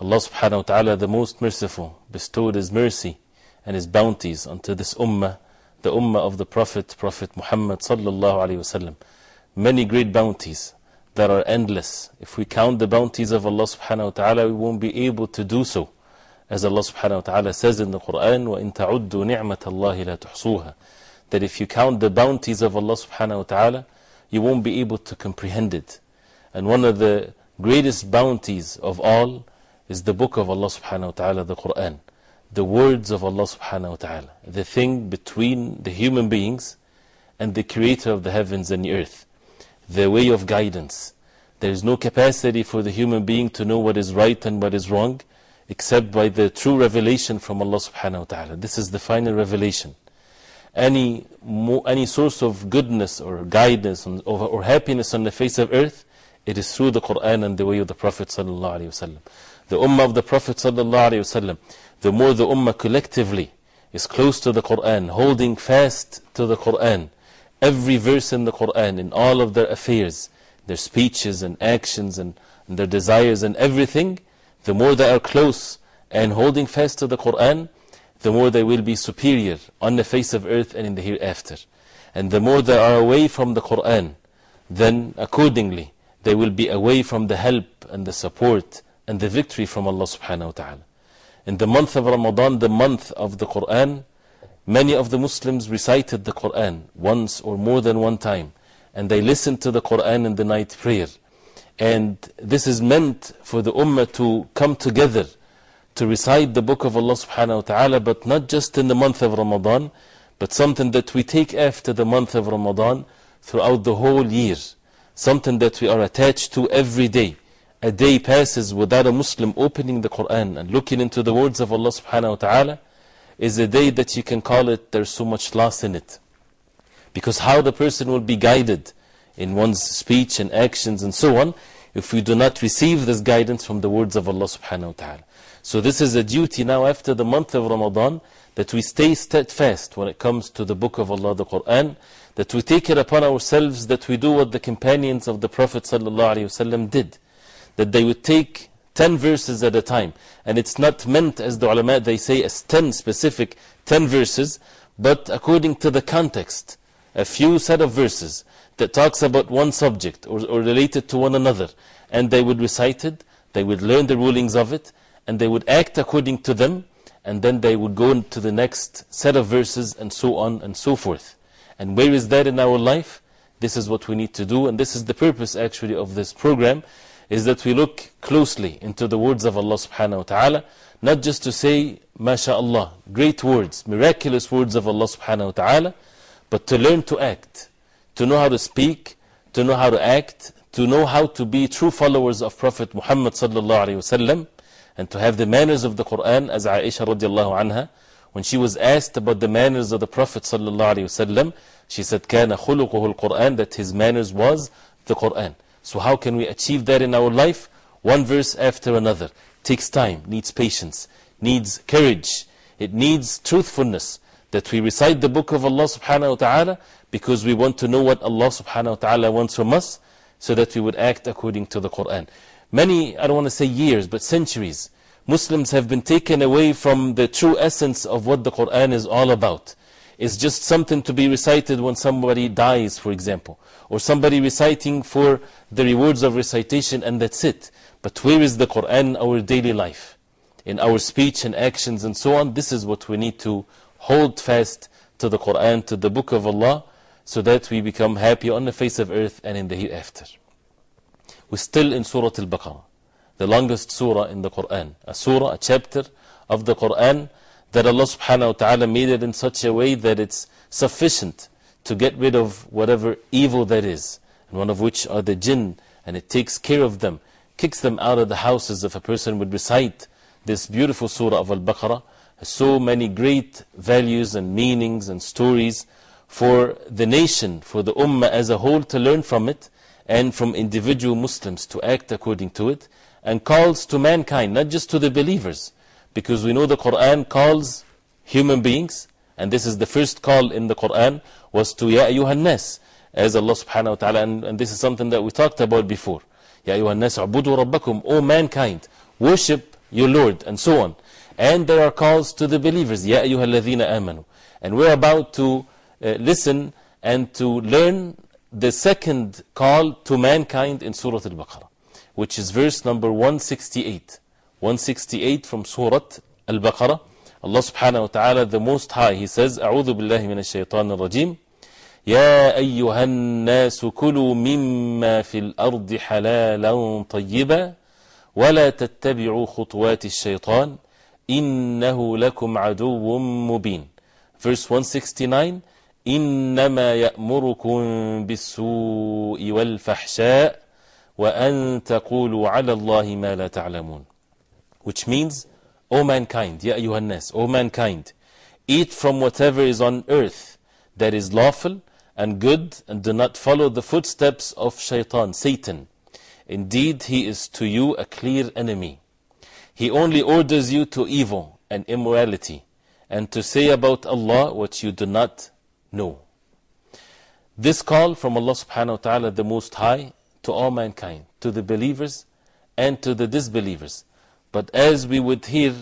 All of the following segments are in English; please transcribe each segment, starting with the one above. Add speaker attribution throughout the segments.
Speaker 1: Allah subhanahu wa ta'ala the most merciful bestowed his mercy and his bounties unto this ummah the ummah of the Prophet Prophet Muhammad sallallahu alayhi wasallam many great bounties that are endless if we count the bounties of Allah subhanahu wa ta'ala we won't be able to do so as Allah subhanahu wa ta'ala says in the Quran وَإِن تَعُدُّوا نِعْمَةَ اللَّهِ لَا تُحْصُوهَا that if you count the bounties of Allah subhanahu wa ta'ala you won't be able to comprehend it and one of the greatest bounties of all is the book of Allah subhanahu wa ta'ala, the Quran. The words of Allah subhanahu wa ta'ala. The thing between the human beings and the creator of the heavens and the earth. The way of guidance. There is no capacity for the human being to know what is right and what is wrong except by the true revelation from Allah subhanahu wa ta'ala. This is the final revelation. Any, any source of goodness or guidance or, or happiness on the face of earth, it is through the Quran and the way of the Prophet sallallahu alayhi wa sallam the ummah of the Prophet ﷺ, the more the ummah collectively is close to the Quran, holding fast to the Quran, every verse in the Quran, in all of their affairs, their speeches and actions and, and their desires and everything, the more they are close and holding fast to the Quran, the more they will be superior on the face of earth and in the hereafter. And the more they are away from the Quran, then accordingly they will be away from the help and the support and the victory from Allah subhanahu wa ta'ala. In the month of Ramadan, the month of the Quran, many of the Muslims recited the Quran once or more than one time, and they listened to the Quran in the night prayer. And this is meant for the Ummah to come together to recite the book of Allah subhanahu wa ta'ala, but not just in the month of Ramadan, but something that we take after the month of Ramadan throughout the whole year. Something that we are attached to every day a day passes without a Muslim opening the Quran and looking into the words of Allah subhanahu wa ta'ala is a day that you can call it, there's so much loss in it. Because how the person will be guided in one's speech and actions and so on, if we do not receive this guidance from the words of Allah subhanahu wa ta'ala. So this is a duty now after the month of Ramadan that we stay steadfast when it comes to the book of Allah, the Quran, that we take it upon ourselves that we do what the companions of the Prophet sallallahu alayhi wasallam did that they would take 10 verses at a time. And it's not meant, as the ulama they say, as 10 specific 10 verses, but according to the context, a few set of verses that talks about one subject or, or related to one another. And they would recite it, they would learn the rulings of it, and they would act according to them, and then they would go into the next set of verses, and so on and so forth. And where is that in our life? This is what we need to do, and this is the purpose actually of this program is that we look closely into the words of Allah subhanahu wa ta'ala, not just to say, MashaAllah, great words, miraculous words of Allah subhanahu wa ta'ala, but to learn to act, to know how to speak, to know how to act, to know how to be true followers of Prophet Muhammad sallallahu alayhi wasallam, and to have the manners of the Quran, as Aisha radiallahu anha, when she was asked about the manners of the Prophet sallallahu alayhi wasallam, she said, كان خلقه القرآن, that his manners was the Quran. So how can we achieve that in our life? One verse after another. Takes time, needs patience, needs courage. It needs truthfulness. That we recite the book of Allah subhanahu wa ta'ala because we want to know what Allah subhanahu wa ta'ala wants from us so that we would act according to the Quran. Many, I don't want to say years, but centuries, Muslims have been taken away from the true essence of what the Quran is all about. It's just something to be recited when somebody dies, for example, or somebody reciting for the rewards of recitation, and that's it. But where is the Quran in our daily life? in our speech and actions and so on. This is what we need to hold fast to the Quran, to the Book of Allah, so that we become happy on the face of earth and in the hereafter. We're still in Surah Al Baqarah, the longest surah in the Quran. A surah, a chapter of the Quran that Allah subhanahu wa ta'ala made it in such a way that it's sufficient to get rid of whatever evil that is, and one of which are the jinn, and it takes care of them, kicks them out of the houses if a person would recite this beautiful surah of Al Baqarah. So many great values and meanings and stories for the nation, for the ummah as a whole to learn from it, and from individual Muslims to act according to it, and calls to mankind, not just to the believers, because we know the Quran calls human beings, and this is the first call in the Quran, was to Ya ayyuhan nas, as Allah subhanahu wa ta'ala, and, and this is something that we talked about before. Ya ayyuhan nas, abudu rabbakum, O mankind, worship your Lord, and so on. And there are calls to the believers, Ya ayyuha alladhina amanu. And we're about to uh, listen and to learn the second call to mankind in Surah Al Baqarah, which is verse number 168. 168 from Surah Al Baqarah. Allah subhanahu wa ta'ala, the Most High, He says, أعوذ بالله من الشيطان الرجيم يا أيها الناس كلوا مما في الأرض حلالا طيبا ولا تتبعوا خطوات الشيطان إنه لكم عدو مبين Verse 169 إنما يأمركم بالسوء والفحشاء وأن تقولوا على الله ما لا تعلمون which means, O mankind, Ya Ayyuhannas, O mankind, eat from whatever is on earth that is lawful and good, and do not follow the footsteps of Shaitan, Satan. Indeed, he is to you a clear enemy. He only orders you to evil and immorality, and to say about Allah what you do not know. This call from Allah subhanahu wa ta'ala, the Most High, to all mankind, to the believers and to the disbelievers, But as we would hear,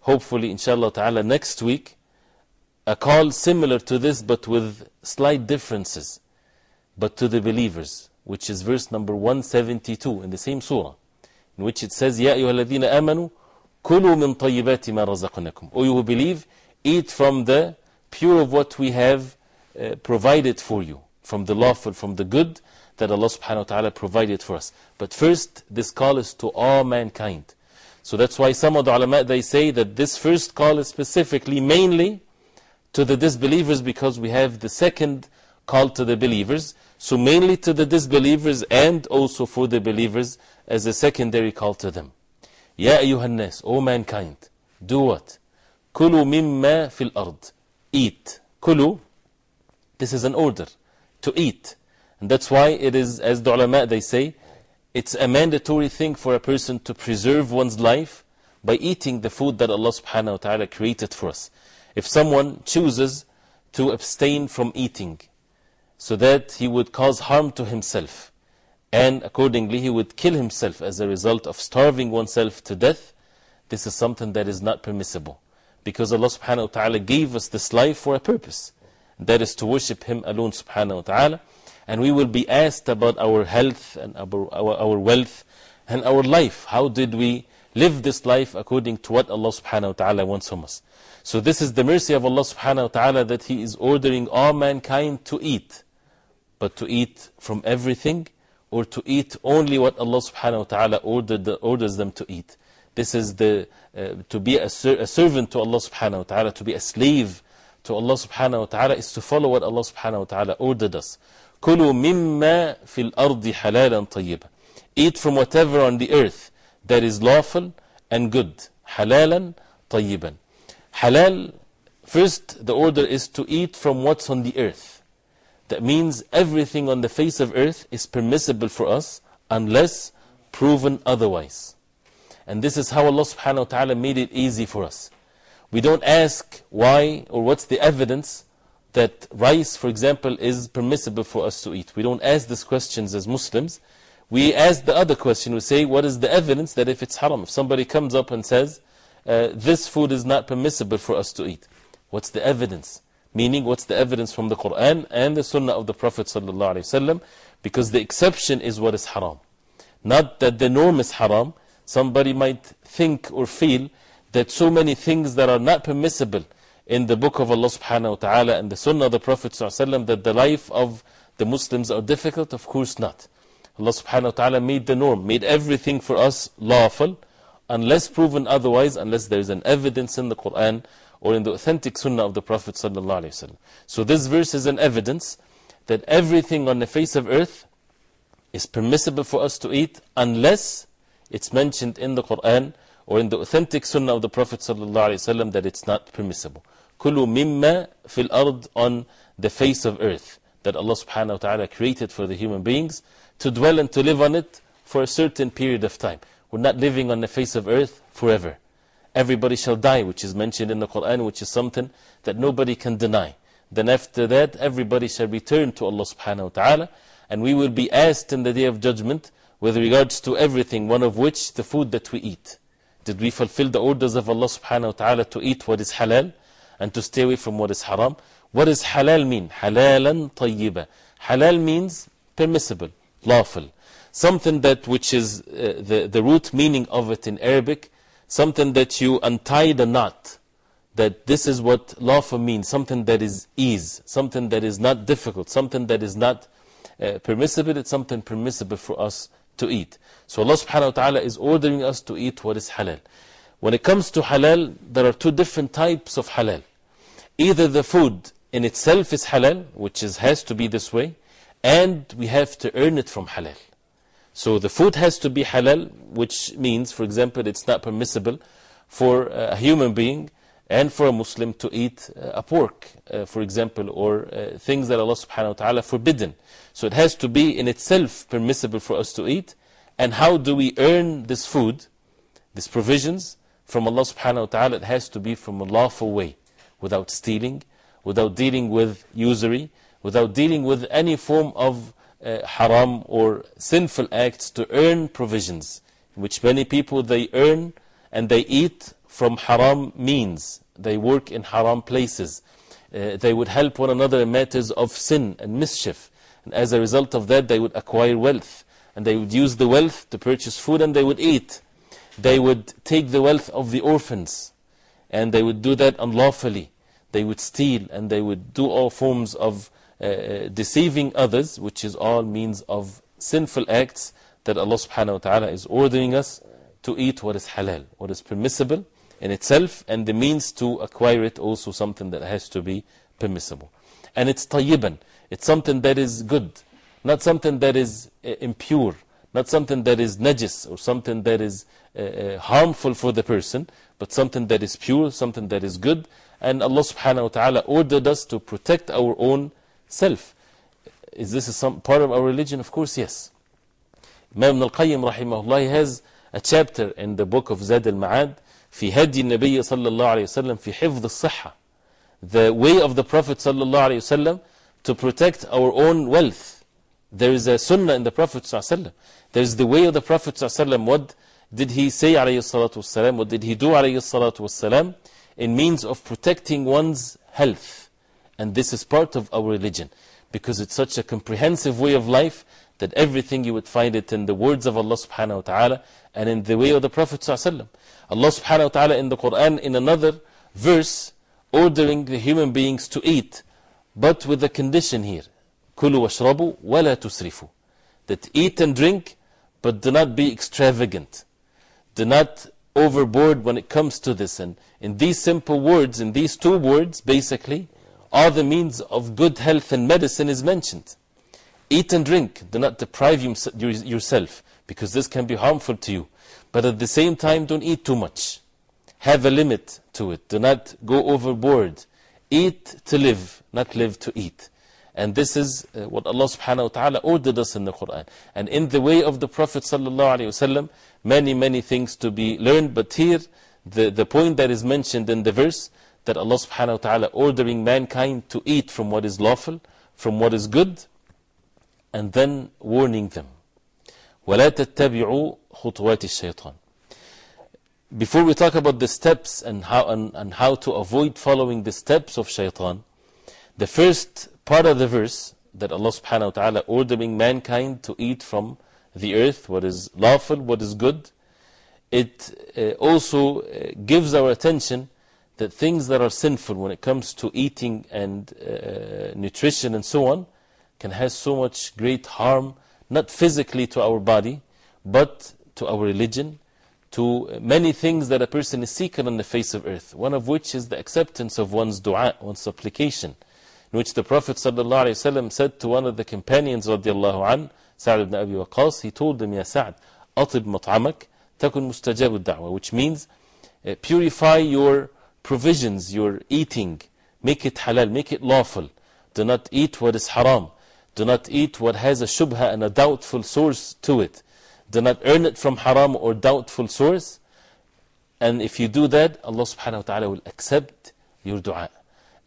Speaker 1: hopefully, inshallah ta'ala, next week, a call similar to this but with slight differences, but to the believers, which is verse number 172 in the same surah, in which it says, يَا أَيُّهَا الَّذِينَ آمَنُوا كُلُوا مِن طَيِّبَاتِ مَا رَزَقْنَاكُمْ O you who believe, eat from the pure of what we have uh, provided for you, from the lawful, from the good that Allah subhanahu wa ta'ala provided for us. But first, this call is to all mankind. So that's why some of the ulama, they say that this first call is specifically, mainly, to the disbelievers because we have the second call to the believers. So mainly to the disbelievers and also for the believers as a secondary call to them. Ya ayyuhan nas, O mankind, do what? Kulu mimma fil ard. Eat. Kulu, this is an order, to eat. And that's why it is, as the ulama they say, it's a mandatory thing for a person to preserve one's life by eating the food that Allah subhanahu wa ta'ala created for us. If someone chooses to abstain from eating so that he would cause harm to himself and accordingly he would kill himself as a result of starving oneself to death, this is something that is not permissible. Because Allah subhanahu wa ta'ala gave us this life for a purpose. That is to worship Him alone subhanahu wa ta'ala. And we will be asked about our health and our, our, our wealth and our life. How did we live this life according to what Allah subhanahu wa ta'ala wants from us? So this is the mercy of Allah subhanahu wa ta'ala that He is ordering all mankind to eat. But to eat from everything or to eat only what Allah subhanahu wa ta'ala orders them to eat. This is the, uh, to be a, ser a servant to Allah subhanahu wa ta'ala, to be a slave to Allah subhanahu wa ta'ala is to follow what Allah subhanahu wa ta'ala ordered us. كُلُوا مِمَّا فِي الْأَرْضِ حَلَالًا طَيِّبًا Eat from whatever on the earth that is lawful and good. حَلَالًا طَيِّبًا Halal, first the order is to eat from what's on the earth. That means everything on the face of earth is permissible for us unless proven otherwise. And this is how Allah subhanahu wa ta'ala made it easy for us. We don't ask why or what's the evidence that rice, for example, is permissible for us to eat. We don't ask these questions as Muslims. We ask the other question. We say, what is the evidence that if it's haram? If somebody comes up and says, uh, this food is not permissible for us to eat. What's the evidence? Meaning, what's the evidence from the Quran and the Sunnah of the Prophet ﷺ? Because the exception is what is haram. Not that the norm is haram. Somebody might think or feel that so many things that are not permissible in the book of Allah subhanahu wa ta'ala and the sunnah of the Prophet sallallahu that the life of the Muslims are difficult? Of course not. Allah subhanahu wa ta'ala made the norm, made everything for us lawful, unless proven otherwise, unless there is an evidence in the Quran or in the authentic sunnah of the Prophet wa So this verse is an evidence that everything on the face of earth is permissible for us to eat unless it's mentioned in the Quran or in the authentic sunnah of the Prophet ﷺ that it's not permissible. Kulu mimma fil ard on the face of earth that Allah subhanahu wa ta'ala created for the human beings to dwell and to live on it for a certain period of time. We're not living on the face of earth forever. Everybody shall die, which is mentioned in the Quran, which is something that nobody can deny. Then after that, everybody shall return to Allah subhanahu wa ta'ala, and we will be asked in the day of judgment with regards to everything, one of which the food that we eat. Did we fulfill the orders of Allah subhanahu wa ta'ala to eat what is halal and to stay away from what is haram? What does halal mean? Halalan tayyiba. Halal means permissible, lawful. Something that which is uh, the, the root meaning of it in Arabic, something that you untie the knot. That this is what lawful means, something that is ease, something that is not difficult, something that is not uh, permissible, it's something permissible for us to eat. So Allah subhanahu wa ta'ala is ordering us to eat what is halal. When it comes to halal, there are two different types of halal. Either the food in itself is halal, which is, has to be this way, and we have to earn it from halal. So the food has to be halal, which means, for example, it's not permissible for a human being and for a Muslim to eat a pork, uh, for example, or uh, things that Allah subhanahu wa ta'ala forbidden. So it has to be in itself permissible for us to eat. And how do we earn this food, these provisions from Allah subhanahu wa ta'ala? It has to be from a lawful way, without stealing, without dealing with usury, without dealing with any form of uh, haram or sinful acts to earn provisions, which many people they earn and they eat from haram means. They work in haram places. Uh, they would help one another in matters of sin and mischief. And as a result of that, they would acquire wealth. And they would use the wealth to purchase food and they would eat. They would take the wealth of the orphans. And they would do that unlawfully. They would steal and they would do all forms of uh, uh deceiving others, which is all means of sinful acts that Allah subhanahu wa ta'ala is ordering us to eat what is halal, what is permissible in itself, and the means to acquire it also something that has to be permissible. And it's tayyiban. It's something that is good, not something that is uh, impure, not something that is najis or something that is uh, uh, harmful for the person, but something that is pure, something that is good. And Allah subhanahu wa ta'ala ordered us to protect our own self. Is this some part of our religion? Of course, yes. Imam al-Qayyim rahimahullah has a chapter in the book of Zad al-Ma'ad في هدي النبي صلى الله عليه وسلم في حفظ الصحة the way of the Prophet صلى الله عليه وسلم to protect our own wealth. There is a sunnah in the Prophet ﷺ. There is the way of the Prophet ﷺ. What did he say والسلام, What did he do والسلام, in means of protecting one's health? And this is part of our religion. Because it's such a comprehensive way of life that everything you would find it in the words of Allah subhanahu wa ta'ala and in the way of the Prophet ﷺ. Allah subhanahu wa ta'ala in the Quran in another verse ordering the human beings to eat but with the condition here كلوا واشربوا ولا تسرفوا that eat and drink but do not be extravagant do not overboard when it comes to this. And in these simple words in these two words basically all the means of good health and medicine is mentioned. Eat and drink. Do not deprive yourself because this can be harmful to you. But at the same time don't eat too much. Have a limit to it. Do not go overboard. Eat to live not live to eat. And this is uh, what Allah subhanahu wa ta'ala ordered us in the Quran. And in the way of the Prophet sallallahu alayhi wasallam, many, many things to be learned. But here, the, the point that is mentioned in the verse, that Allah subhanahu wa ta'ala ordering mankind to eat from what is lawful, from what is good, and then warning them. وَلَا تَتَّبِعُوا خُطُوَاتِ الشَّيْطَانِ Before we talk about the steps and how, and, and how to avoid following the steps of shaitan, the first part of the verse that Allah subhanahu wa ta'ala ordering mankind to eat from the earth, what is lawful, what is good, it uh, also uh, gives our attention that things that are sinful when it comes to eating and uh, nutrition and so on can have so much great harm, not physically to our body, but to our religion, to many things that a person is seeking on the face of earth. One of which is the acceptance of one's dua, one's supplication, in which the Prophet ﷺ said to one of the companions, radiallahu an, Sa'd ibn Abi Waqas, he told him, Ya Sa'd, أطب مطعمك تكن مستجاب الدعوة, which means uh, purify your provisions, your eating, make it halal, make it lawful. Do not eat what is haram. Do not eat what has a shubha and a doubtful source to it. Do not earn it from haram or doubtful source. And if you do that, Allah subhanahu wa ta'ala will accept your dua.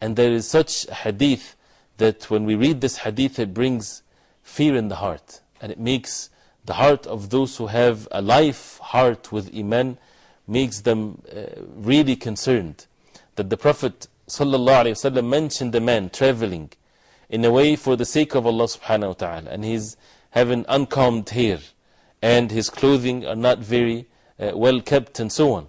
Speaker 1: And there is such a hadith that when we read this hadith, it brings fear in the heart. And it makes the heart of those who have a life heart with Iman, makes them uh, really concerned. That the Prophet ﷺ mentioned a man traveling in a way for the sake of Allah subhanahu wa ta'ala. And he's having uncombed hair. And his clothing are not very uh, well kept and so on.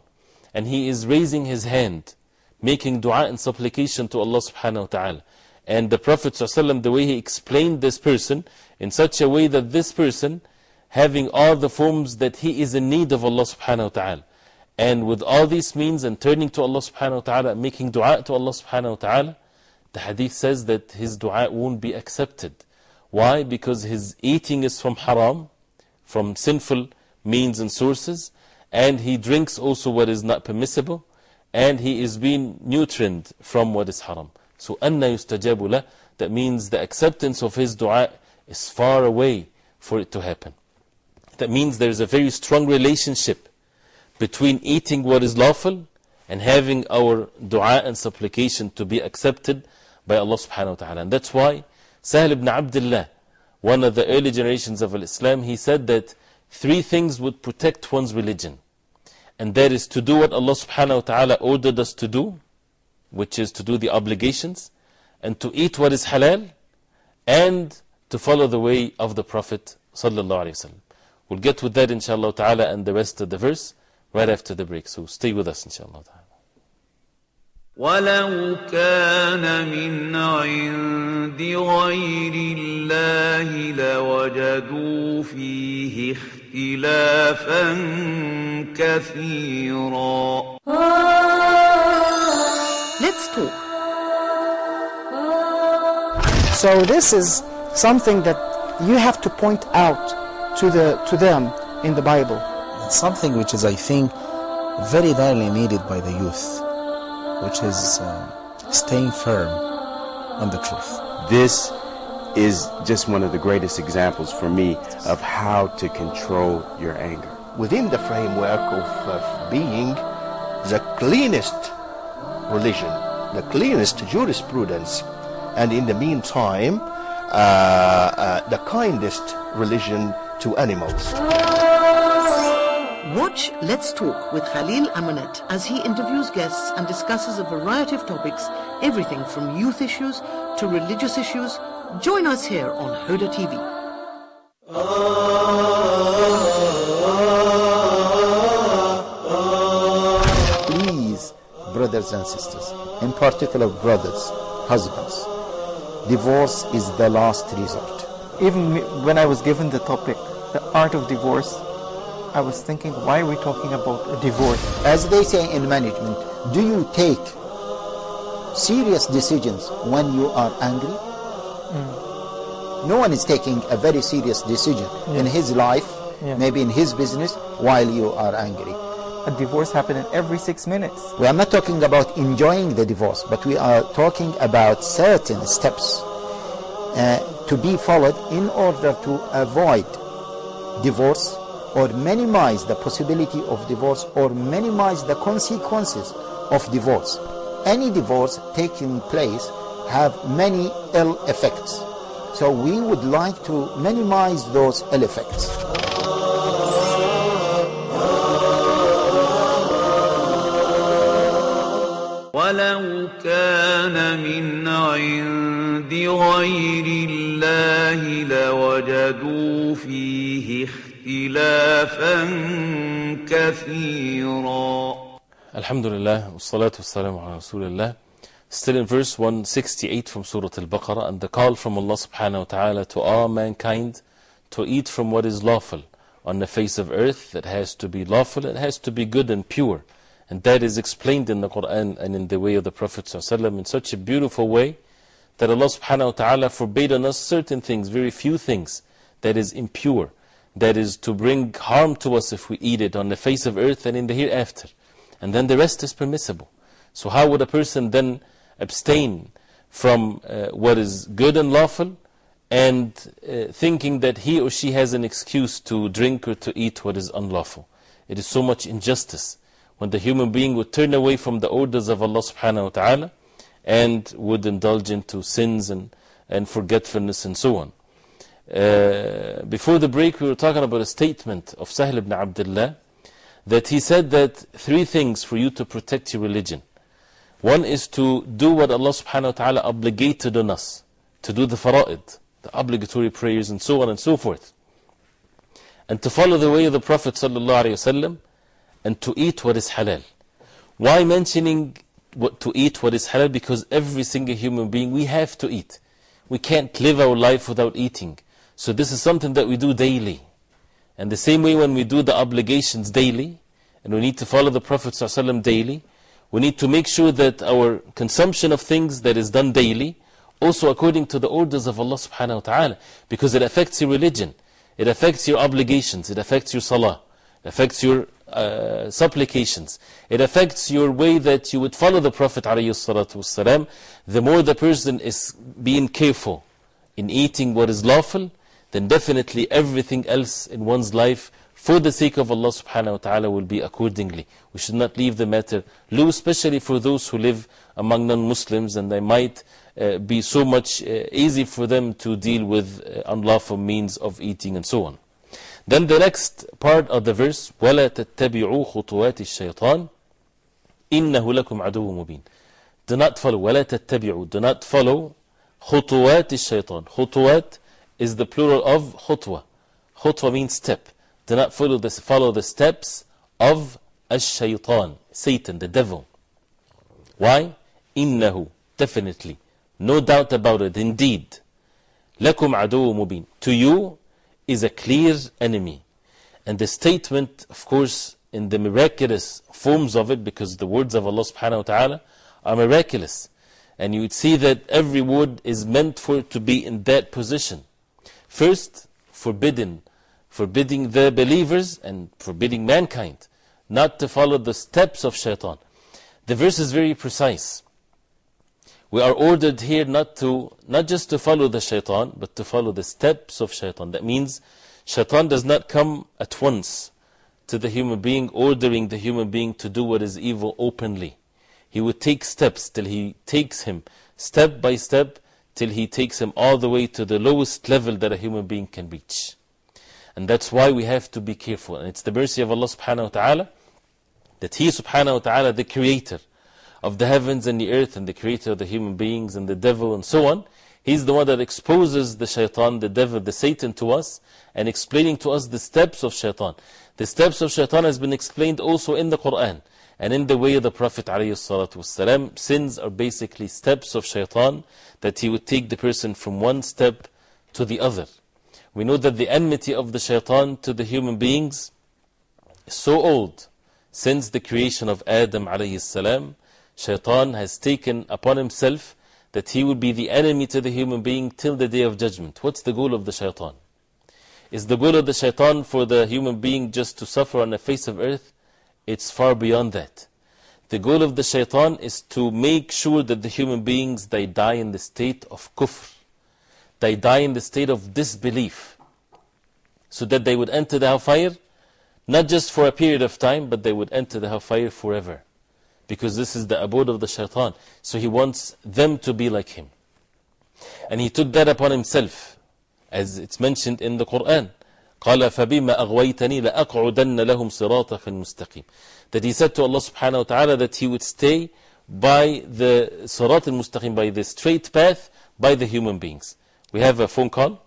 Speaker 1: And he is raising his hand, making dua and supplication to Allah subhanahu wa ta'ala. And the Prophet ﷺ, the way he explained this person, in such a way that this person, having all the forms that he is in need of Allah subhanahu wa ta'ala. And with all these means and turning to Allah subhanahu wa ta'ala, making dua to Allah subhanahu wa ta'ala, the hadith says that his dua won't be accepted. Why? Because his eating is from haram, from sinful means and sources, and he drinks also what is not permissible, and he is being nutrient from what is haram. So, أَنَّ يُسْتَجَابُ لَهُ That means the acceptance of his dua is far away for it to happen. That means there is a very strong relationship between eating what is lawful and having our dua and supplication to be accepted by Allah subhanahu wa ta'ala. And that's why Sahel ibn Abdullah, one of the early generations of Islam, he said that three things would protect one's religion. And that is to do what Allah subhanahu wa ta'ala ordered us to do, which is to do the obligations, and to eat what is halal, and to follow the way of the Prophet sallallahu alayhi wa sallam. We'll get with that inshallah ta'ala and the rest of the verse right after the break. So stay with us inshallah ta'ala.
Speaker 2: ولو كان من عند غير الله لوجدوا فيه اختلافا كثيرا
Speaker 3: Let's talk. So this is something that you have to point out to the to them in the Bible.
Speaker 4: something which is, I think, very badly needed by the youth, which is uh, staying firm on the truth.
Speaker 5: This is just one of the greatest examples for me of how to control your anger.
Speaker 6: within the framework of, of being the cleanest religion, the cleanest jurisprudence, and in the meantime, Uh, uh, the kindest religion to animals.
Speaker 3: Watch Let's Talk with Khalil Amanet as he interviews guests and discusses a variety of topics, everything from youth issues to religious issues. Join us here on Huda TV.
Speaker 4: Please, brothers and sisters, in particular brothers, husbands, divorce is the last resort.
Speaker 7: Even when I was given the topic, the art of divorce, I was thinking, why are we talking about a divorce?
Speaker 4: As they say in management, do you take serious decisions when you are angry? Hmm. No one is taking a very serious decision in his life,
Speaker 7: Yeah.
Speaker 4: maybe in his business, while you are angry.
Speaker 7: A divorce happening every six minutes.
Speaker 4: We are not talking about enjoying the divorce, but we are talking about certain steps uh, to be followed in order to avoid divorce or minimize the possibility of divorce or minimize the consequences of divorce. Any divorce taking place have many ill effects. So we would like to minimize those ill effects.
Speaker 2: الله اختلافا كثيرا
Speaker 1: Alhamdulillah, wassalatu wassalamu ala Rasulillah. Still in verse 168 from Surah Al-Baqarah, and the call from Allah subhanahu wa ta'ala to all mankind to eat from what is lawful on the face of earth. That has to be lawful, it has to be good and pure. And that is explained in the Quran and in the way of the Prophet in such a beautiful way that Allah subhanahu wa ta'ala forbade on us certain things, very few things, that is impure, that is to bring harm to us if we eat it on the face of earth and in the hereafter. And then the rest is permissible. So, how would a person then abstain from uh, what is good and lawful and uh, thinking that he or she has an excuse to drink or to eat what is unlawful? It is so much injustice when the human being would turn away from the orders of Allah subhanahu wa ta'ala and would indulge into sins and, and forgetfulness and so on. Uh, before the break, we were talking about a statement of Sahil ibn Abdullah that he said that three things for you to protect your religion. One is to do what Allah subhanahu wa ta'ala obligated on us, to do the fara'id, the obligatory prayers and so on and so forth. And to follow the way of the Prophet sallallahu alayhi wasallam and to eat what is halal. Why mentioning what, to eat what is halal? Because every single human being, we have to eat. We can't live our life without eating. So this is something that we do daily. And the same way when we do the obligations daily, and we need to follow the Prophet ﷺ daily, we need to make sure that our consumption of things that is done daily, also according to the orders of Allah subhanahu wa ta'ala, because it affects your religion, it affects your obligations, it affects your salah, it affects your uh, supplications, it affects your way that you would follow the Prophet ﷺ. The more the person is being careful in eating what is lawful, then definitely everything else in one's life for the sake of Allah subhanahu wa ta'ala will be accordingly. We should not leave the matter loose, especially for those who live among non-Muslims and they might uh, be so much uh, easy for them to deal with uh, unlawful means of eating and so on. Then the next part of the verse, وَلَا تَتَّبِعُوا خُطُوَاتِ الشَّيْطَانِ إِنَّهُ لَكُمْ عَدُوٌ مُبِينٌ Do not follow, وَلَا تَتَّبِعُوا Do not follow خُطُوَاتِ الشَّيْطَانِ خُطُوات is the plural of khutwa. Khutwa means step. Do not follow the, follow the steps of ash-shaytan, Satan, the devil. Why? Innahu, definitely. No doubt about it, indeed. Lakum adu mubin. To you is a clear enemy. And the statement, of course, in the miraculous forms of it, because the words of Allah subhanahu wa ta'ala are miraculous. And you would see that every word is meant for it to be in that position. First, forbidden, forbidding the believers and forbidding mankind not to follow the steps of shaitan. The verse is very precise. We are ordered here not to, not just to follow the shaitan, but to follow the steps of shaitan. That means shaitan does not come at once to the human being, ordering the human being to do what is evil openly. He would take steps till he takes him step by step till he takes him all the way to the lowest level that a human being can reach. And that's why we have to be careful. And it's the mercy of Allah subhanahu wa ta'ala that He subhanahu wa ta'ala, the creator of the heavens and the earth, and the creator of the human beings and the devil and so on, He's the one that exposes the shaitan, the devil, the Satan to us, and explaining to us the steps of shaitan. The steps of shaitan has been explained also in the Quran. And in the way of the Prophet ﷺ, sins are basically steps of shaitan that he would take the person from one step to the other. We know that the enmity of the shaitan to the human beings is so old. Since the creation of Adam ﷺ, shaitan has taken upon himself that he would be the enemy to the human being till the day of judgment. What's the goal of the shaitan? Is the goal of the shaitan for the human being just to suffer on the face of earth? It's far beyond that. The goal of the shaitan is to make sure that the human beings, they die in the state of kufr. They die in the state of disbelief. So that they would enter the hellfire, not just for a period of time, but they would enter the hellfire forever. Because this is the abode of the shaitan. So he wants them to be like him. And he took that upon himself, as it's mentioned in the Quran. قال فبما أغويتني لأقعدن لهم صراطك المستقيم That he said to Allah subhanahu wa ta'ala that he would stay by the Sirat al-Mustaqim, by the straight path, by the human beings. We have a phone call.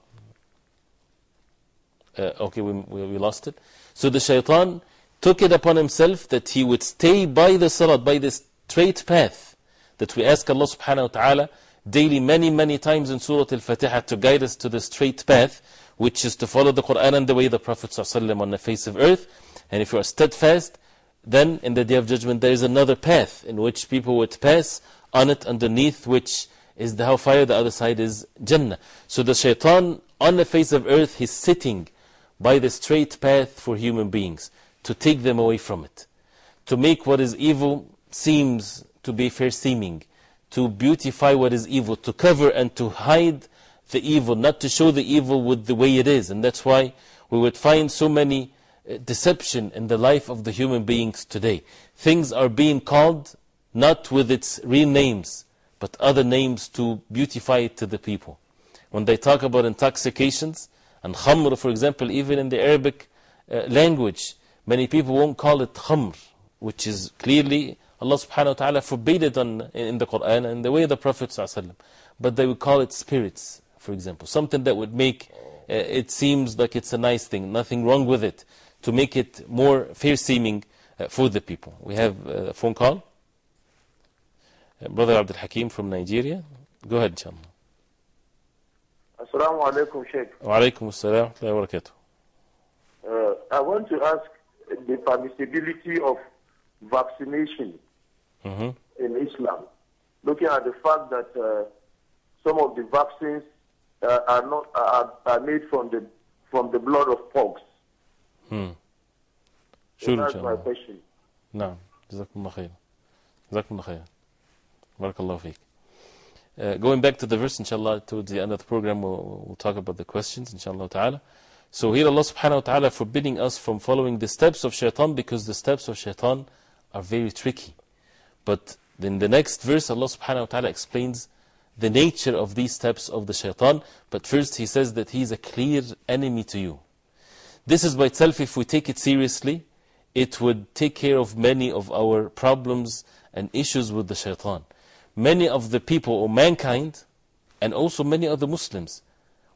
Speaker 1: Uh, okay, we, we, we, lost it. So the shaitan took it upon himself that he would stay by the Surat, by the straight path that we ask Allah subhanahu wa ta'ala daily many, many times in Surat Al-Fatiha to guide us to the straight path which is to follow the Quran and the way the Prophet ﷺ on the face of earth. And if you are steadfast, then in the Day of Judgment there is another path in which people would pass on it underneath which is the hellfire, the other side is Jannah. So the shaitan on the face of earth, he's sitting by the straight path for human beings to take them away from it, to make what is evil seems to be fair seeming, to beautify what is evil, to cover and to hide the evil, not to show the evil with the way it is. And that's why we would find so many uh, deception in the life of the human beings today. Things are being called not with its real names, but other names to beautify it to the people. When they talk about intoxications, and khamr, for example, even in the Arabic uh, language, many people won't call it khamr, which is clearly Allah subhanahu wa ta'ala forbade it on, in the Quran and the way of the Prophet but they would call it spirits, for example. Something that would make uh, it seems like it's a nice thing, nothing wrong with it, to make it more fair seeming uh, for the people. We have a phone call. Uh, Brother Abdul Hakim from Nigeria. Go ahead, inshallah.
Speaker 8: Assalamu alaikum, Sheikh.
Speaker 1: Wa alaikum assalam wa rahmatullahi wa barakatuh.
Speaker 8: Uh, I want to ask the permissibility of vaccination
Speaker 1: Mhm.
Speaker 8: in Islam, looking at the fact that uh, some of the vaccines uh, are not are, are made from the from the blood of pigs.
Speaker 1: Hmm.
Speaker 8: So
Speaker 1: Sure,
Speaker 8: that's my
Speaker 1: inshallah.
Speaker 8: question.
Speaker 1: نعم جزاكم الله خير جزاكم الله خير بارك الله فيك uh, going back to the verse inshallah towards the end of the program we'll, we'll talk about the questions inshallah ta'ala so here Allah subhanahu wa ta'ala forbidding us from following the steps of shaitan because the steps of shaitan are very tricky but in the next verse Allah subhanahu wa ta'ala explains the nature of these steps of the shaitan but first he says that he is a clear enemy to you this is by itself if we take it seriously it would take care of many of our problems and issues with the shaitan. Many of the people or mankind, and also many of the Muslims,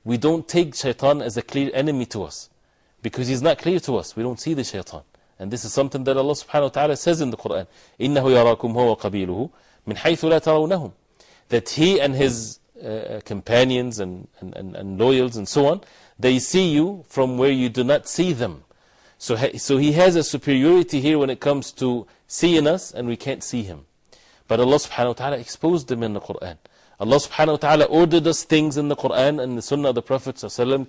Speaker 1: we don't take shaitan as a clear enemy to us because he's not clear to us. We don't see the shaitan. And this is something that Allah subhanahu wa ta'ala says in the Quran. إِنَّهُ يَرَاكُمْ هُوَ قَبِيلُهُ مِنْ حَيْثُ لَا تَرَوْنَهُم that he and his uh, companions and, and, and, and loyals and so on, they see you from where you do not see them. So, so he has a superiority here when it comes to seeing us and we can't see him. But Allah subhanahu wa ta'ala exposed them in the Quran. Allah subhanahu wa ta'ala ordered us things in the Quran and the Sunnah of the Prophet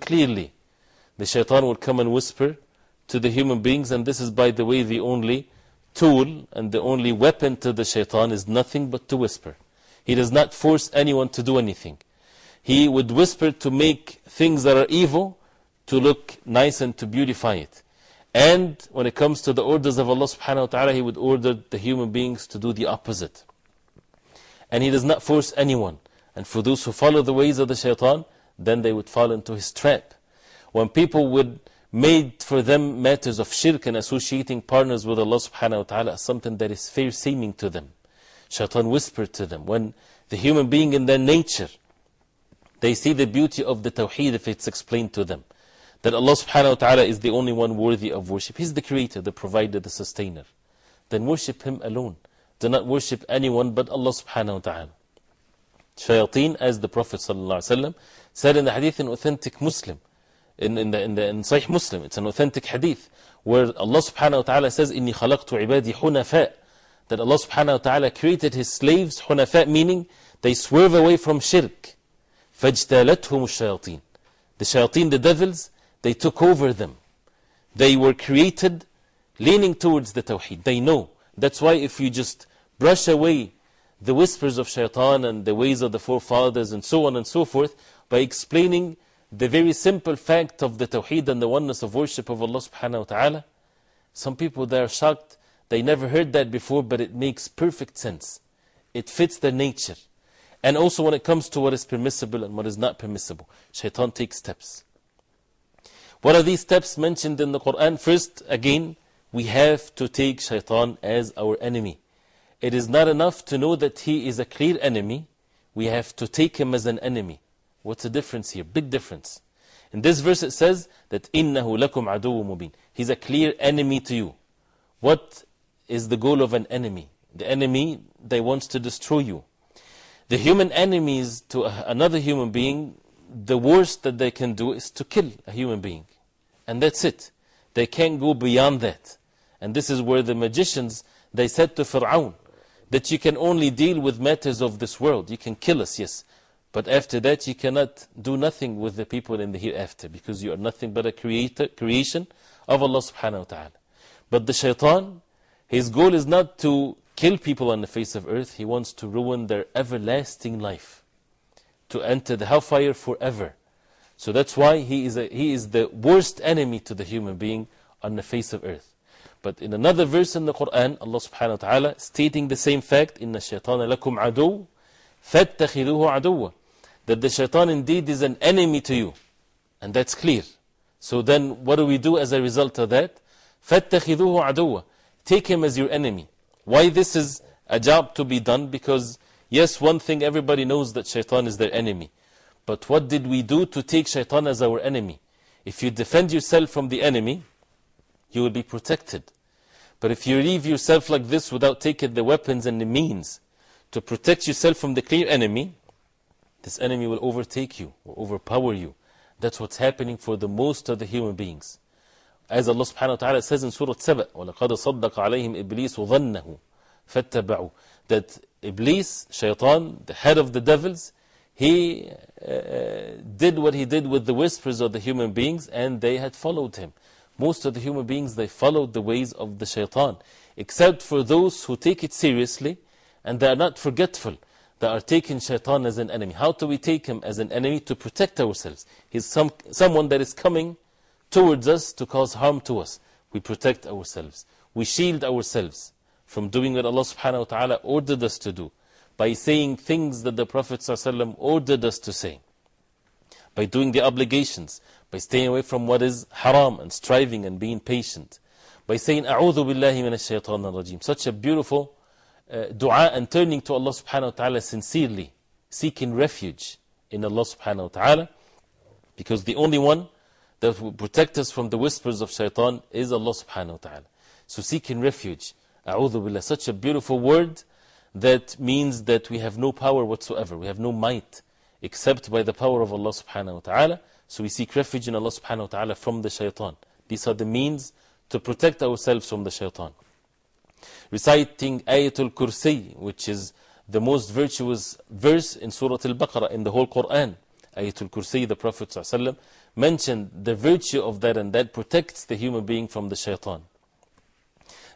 Speaker 1: clearly. The shaitan would come and whisper to the human beings, and this is, by the way, the only tool and the only weapon to the shaitan is nothing but to whisper. He does not force anyone to do anything. He would whisper to make things that are evil to look nice and to beautify it. And when it comes to the orders of Allah subhanahu wa ta'ala, He would order the human beings to do the opposite. And He does not force anyone. And for those who follow the ways of the shaitan, then they would fall into his trap. When people would made for them matters of shirk and associating partners with Allah subhanahu wa ta'ala something that is fair seeming to them. Shaitan whispered to them. When the human being in their nature, they see the beauty of the tawheed if it's explained to them. That Allah subhanahu wa ta'ala is the only one worthy of worship. He's the creator, the provider, the sustainer. Then worship Him alone. Do not worship anyone but Allah subhanahu wa ta'ala. Shayateen, as the Prophet ﷺ said in the hadith in authentic Muslim, in, in, the, in, the, in Sahih Muslim, it's an authentic hadith, where Allah subhanahu wa ta'ala says, إِنِّي خَلَقْتُ عِبَادِي حُنَفَاء That Allah subhanahu wa ta'ala created His slaves, حُنَفَاء, meaning they swerve away from shirk. فَاجْتَالَتْهُمُ الشَّيَاطِينَ The shayateen, the devils, they took over them. They were created leaning towards the tawheed. They know. That's why if you just brush away the whispers of shaitan and the ways of the forefathers and so on and so forth by explaining the very simple fact of the tawheed and the oneness of worship of Allah subhanahu wa ta'ala, some people they are shocked. They never heard that before, but it makes perfect sense. It fits their nature. And also when it comes to what is permissible and what is not permissible, shaitan takes steps. What are these steps mentioned in the Quran? First, again, we have to take shaitan as our enemy. It is not enough to know that he is a clear enemy. We have to take him as an enemy. What's the difference here? Big difference. In this verse it says that إِنَّهُ لَكُمْ عَدُوٌ مُبِينٌ He's a clear enemy to you. What is the goal of an enemy? The enemy, they wants to destroy you. The human enemies to another human being, the worst that they can do is to kill a human being. And that's it. They can't go beyond that. And this is where the magicians, they said to Fir'aun, that you can only deal with matters of this world. You can kill us, yes. But after that, you cannot do nothing with the people in the hereafter because you are nothing but a creator, creation of Allah subhanahu wa ta'ala. But the shaitan, his goal is not to kill people on the face of earth, he wants to ruin their everlasting life, to enter the hellfire forever. So that's why he is, a, he is the worst enemy to the human being on the face of earth. But in another verse in the Quran, Allah subhanahu wa ta'ala stating the same fact, إِنَّ الشَّيْطَانَ لَكُمْ عَدُوٌ فَاتَّخِذُوهُ عَدُوًّا That the shaitan indeed is an enemy to you. And that's clear. So then what do we do as a result of that? فَاتَّخِذُوهُ عَدُوًّا Take him as your enemy. Why this is a job to be done? Because yes, one thing everybody knows that shaitan is their enemy. But what did we do to take shaitan as our enemy? If you defend yourself from the enemy, you will be protected. But if you leave yourself like this without taking the weapons and the means to protect yourself from the clear enemy, this enemy will overtake you, will overpower you. That's what's happening for the most of the human beings. As Allah subhanahu wa ta'ala says in Surah Saba, وَلَقَدْ صَدَّقَ عَلَيْهِمْ إِبْلِيسُ ظَنَّهُ فَاتَّبَعُوا That Iblis, shaitan, the head of the devils, he uh, did what he did with the whispers of the human beings and they had followed him. Most of the human beings, they followed the ways of the shaitan. Except for those who take it seriously and they are not forgetful. They are taking shaitan as an enemy. How do we take him as an enemy? To protect ourselves. He's some, someone that is coming towards us to cause harm to us. We protect ourselves. We shield ourselves from doing what Allah subhanahu wa ta'ala ordered us to do. By saying things that the Prophet ﷺ ordered us to say. By doing the obligations. By staying away from what is haram and striving and being patient. By saying, أعوذ بالله من الشيطان الرجيم. Such a beautiful uh, dua and turning to Allah subhanahu wa ta'ala sincerely. Seeking refuge in Allah subhanahu wa ta'ala. Because the only one that will protect us from the whispers of shaitan is Allah subhanahu wa ta'ala. So seeking refuge, a'udhu billah, such a beautiful word that means that we have no power whatsoever, we have no might except by the power of Allah subhanahu wa ta'ala. So we seek refuge in Allah subhanahu wa ta'ala from the shaitan. These are the means to protect ourselves from the shaitan. Reciting Ayatul Kursi, which is the most virtuous verse in Surah Al Baqarah in the whole Quran. Ayatul Kursi, the Prophet ﷺ mentioned the virtue of that and that protects the human being from the shaitan.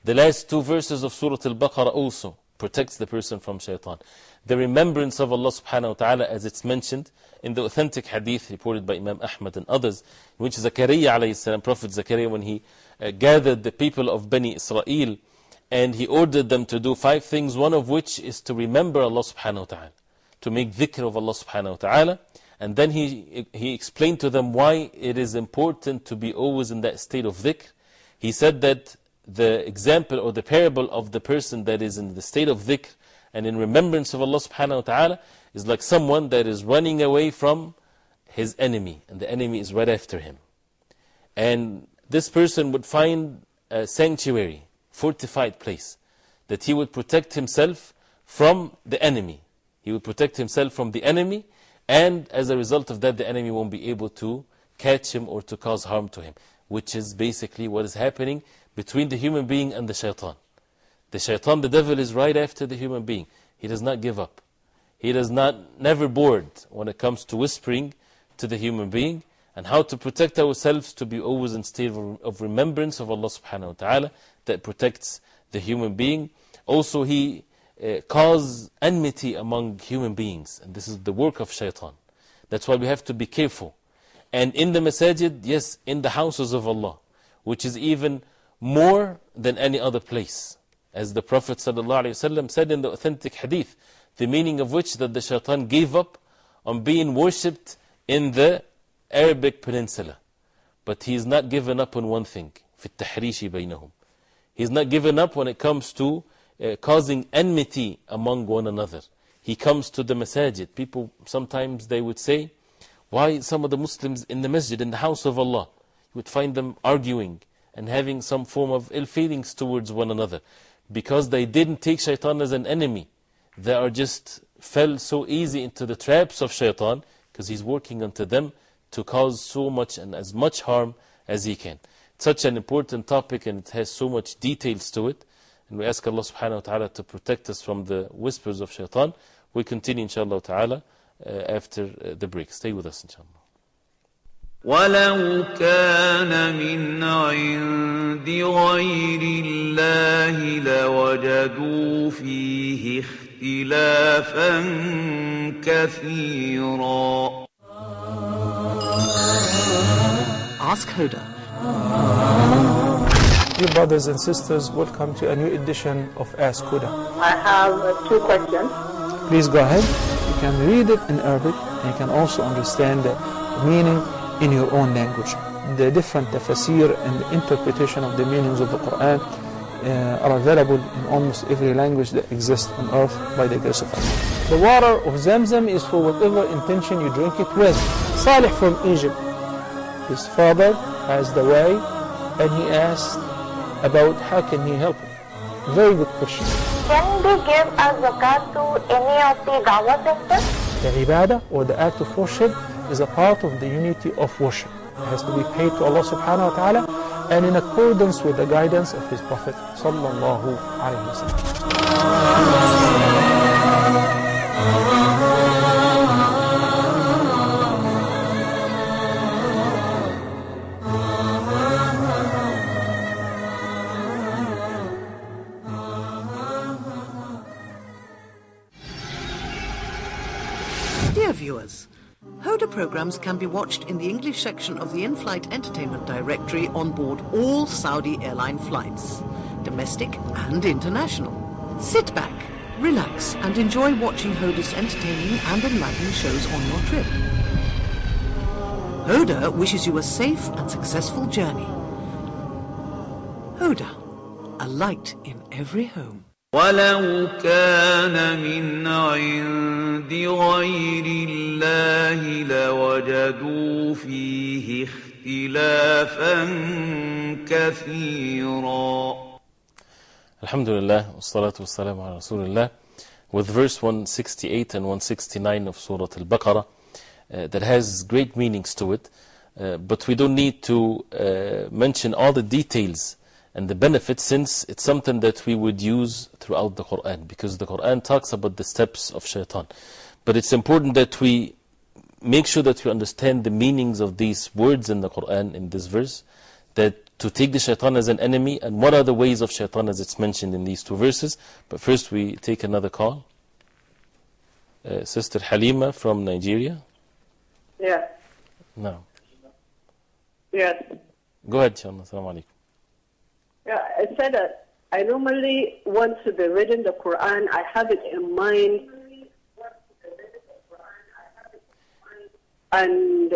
Speaker 1: The last two verses of Surah Al-Baqarah also protects the person from shaitan. The remembrance of Allah subhanahu wa ta'ala as it's mentioned in the authentic hadith reported by Imam Ahmad and others, in which Zakaria alayhi salam, Prophet Zakaria, when he uh, gathered the people of Bani Israel and he ordered them to do five things, one of which is to remember Allah subhanahu wa ta'ala, to make dhikr of Allah subhanahu wa ta'ala. And then he, he explained to them why it is important to be always in that state of dhikr. He said that the example or the parable of the person that is in the state of dhikr and in remembrance of Allah subhanahu wa ta'ala is like someone that is running away from his enemy and the enemy is right after him. And this person would find a sanctuary, fortified place, that he would protect himself from the enemy. He would protect himself from the enemy and as a result of that the enemy won't be able to catch him or to cause harm to him. Which is basically what is happening between the human being and the shaitan. The shaitan, the devil, is right after the human being. He does not give up. He does not, never bored when it comes to whispering to the human being and how to protect ourselves to be always in state of remembrance of Allah subhanahu wa ta'ala that protects the human being. Also, he uh, cause enmity among human beings. And this is the work of shaitan. That's why we have to be careful. And in the masajid, yes, in the houses of Allah, which is even more than any other place. As the Prophet ﷺ said in the authentic hadith, the meaning of which that the shaitan gave up on being worshipped in the Arabic peninsula. But he is not given up on one thing, في التحريش بينهم. He is not given up when it comes to uh, causing enmity among one another. He comes to the masajid. People, sometimes they would say, why some of the Muslims in the masjid, in the house of Allah, you would find them arguing and having some form of ill feelings towards one another. Because they didn't take shaitan as an enemy. They are just fell so easy into the traps of shaitan because he's working unto them to cause so much and as much harm as he can. It's such an important topic and it has so much details to it. And we ask Allah subhanahu wa ta'ala to protect us from the whispers of shaitan. We continue inshallah ta'ala uh, after uh, the break. Stay with us inshallah.
Speaker 2: ولو كان من عند غير الله لوجدوا فيه اختلافا كثيرا
Speaker 3: Ask Huda.
Speaker 9: Dear brothers and sisters, welcome to a new edition of Ask Huda.
Speaker 10: I have uh, two questions.
Speaker 9: Please go ahead. You can read it in Arabic and you can also understand the meaning in your own language. The different tafsir and the interpretation of the meanings of the Quran uh, are available in almost every language that exists on earth by the grace of Allah. The water of Zamzam is for whatever intention you drink it with. Salih from Egypt, his father has the way and he asked about how can he help him. Very good question.
Speaker 10: Can they give a zakat to any of the dawah centers?
Speaker 9: The ibadah or the act of worship is a part of the unity of worship. It has to be paid to Allah subhanahu wa ta'ala and in accordance with the guidance of His Prophet sallallahu alayhi wa sallam.
Speaker 3: Programs can be watched in the English section of the in-flight entertainment directory on board all Saudi airline flights, domestic and international. Sit back, relax and enjoy watching Huda's entertaining and enlightening shows on your trip. Huda wishes you a safe and successful journey. Hoda, a light in every home.
Speaker 2: عند غير الله لوجدوا فيه اختلافا كثيرا
Speaker 1: Alhamdulillah, wassalatu wassalamu ala Rasulullah. With verse 168 and 169 of Surah Al-Baqarah, uh, that has great meanings to it. Uh, but we don't need to uh, mention all the details and the benefit since it's something that we would use throughout the Quran because the Quran talks about the steps of shaitan. But it's important that we make sure that we understand the meanings of these words in the Quran in this verse, that to take the shaitan as an enemy and what are the ways of shaitan as it's mentioned in these two verses. But first we take another call. Uh, Sister Halima from Nigeria.
Speaker 10: Yes.
Speaker 1: No.
Speaker 10: Yes.
Speaker 1: Go ahead, inshallah. Assalamu alaikum.
Speaker 10: Yeah, I said that I normally want to be reading the Quran. I have it in mind. And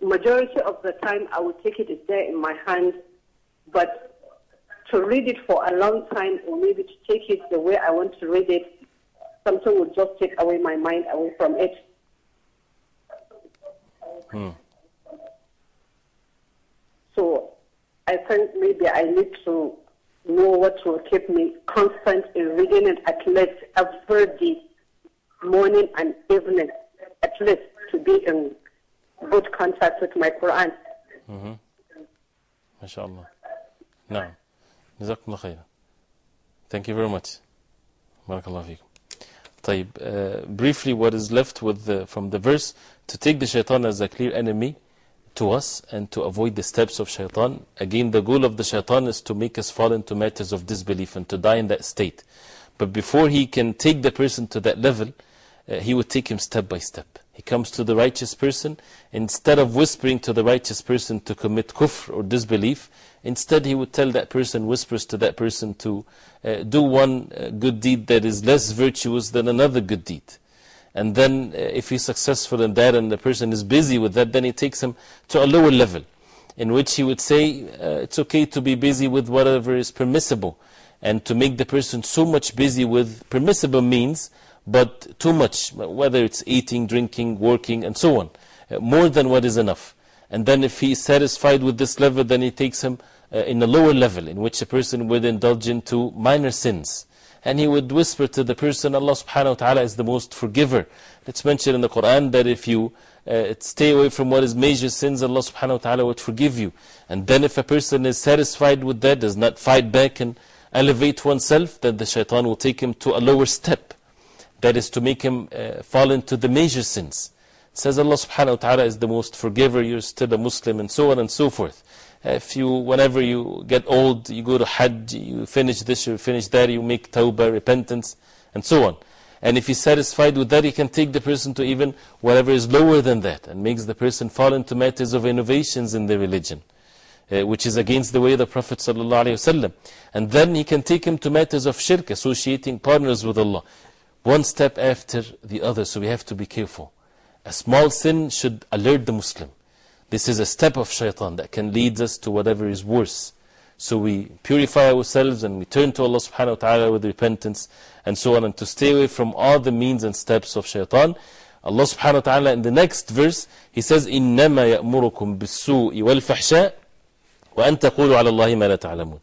Speaker 10: majority of the time I will take it there in my hand. But to read it for a long time or maybe to take it the way I want to read it, something will just take away my mind away from it.
Speaker 1: Hmm.
Speaker 10: So I think maybe I need to know what will keep me constant in reading it at least every day, morning and evening, at least to be in good contact with my Quran.
Speaker 1: Mm-hmm. MashaAllah. Now, Jazakumullah khairan. Thank you very much. Barakallah feekum. طيب, uh, briefly, what is left with the, from the verse to take the shaitan as a clear enemy to us and to avoid the steps of shaitan. Again, the goal of the shaitan is to make us fall into matters of disbelief and to die in that state. But before he can take the person to that level, uh, he would take him step by step. He comes to the righteous person, instead of whispering to the righteous person to commit kufr or disbelief, instead he would tell that person, whispers to that person to uh, do one uh, good deed that is less virtuous than another good deed. And then, uh, if he's successful in that and the person is busy with that, then he takes him to a lower level, in which he would say, uh, it's okay to be busy with whatever is permissible, and to make the person so much busy with permissible means, but too much, whether it's eating, drinking, working, and so on, uh, more than what is enough. And then, if he is satisfied with this level, then he takes him in a lower level in which a person would indulge into minor sins. And he would whisper to the person, Allah subhanahu wa ta'ala is the most forgiver. It's mentioned in the Quran that if you uh, stay away from what is major sins, Allah subhanahu wa ta'ala would forgive you. And then if a person is satisfied with that, does not fight back and elevate oneself, then the shaitan will take him to a lower step. That is to make him uh, fall into the major sins. Says Allah subhanahu wa ta'ala is the most forgiver, you're still a Muslim, and so on and so forth. If you, whenever you get old, you go to Hajj, you finish this, you finish that, you make tawbah, repentance, and so on. And if he's satisfied with that, he can take the person to even whatever is lower than that and makes the person fall into matters of innovations in the religion, uh, which is against the way of the Prophet. ﷺ. And then he can take him to matters of shirk, associating partners with Allah, one step after the other. So we have to be careful. A small sin should alert the Muslim. This is a step of shaitan that can lead us to whatever is worse. So we purify ourselves and we turn to Allah subhanahu wa ta'ala with repentance and so on, and to stay away from all the means and steps of shaitan. Allah subhanahu wa ta'ala in the next verse, He says, إِنَّمَا يَأْمُرُكُم بِالسُّوءِ وَالْفَحْشَاءِ وَأَن تَقُولُوا عَلَى اللَّهِ مَا لَا تَعْلَمُونَ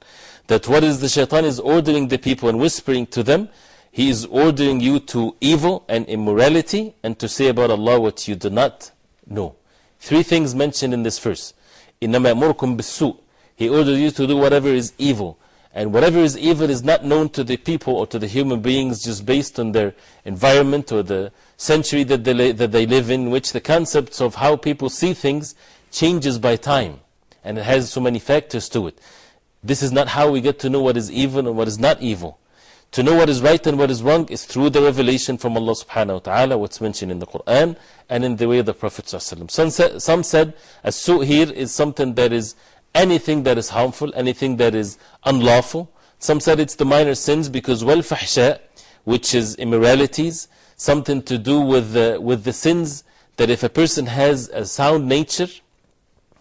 Speaker 1: That what is the shaitan is ordering the people and whispering to them, he is ordering you to evil and immorality and to say about Allah what you do not know. Three things mentioned in this verse. إِنَّمَا يَأْمُرُكُم بِالسُّوءِ He orders you to do whatever is evil. And whatever is evil is not known to the people or to the human beings just based on their environment or the century that they, that they live in, which the concepts of how people see things changes by time. And it has so many factors to it. This is not how we get to know what is evil and what is not evil. To know what is right and what is wrong is through the revelation from Allah subhanahu wa ta'ala, what's mentioned in the Quran and in the way of the Prophet. Some said, some said a su here is something that is anything that is harmful, anything that is unlawful. Some said it's the minor sins because wal fahsha, which is immoralities, something to do with the, with the sins that if a person has a sound nature,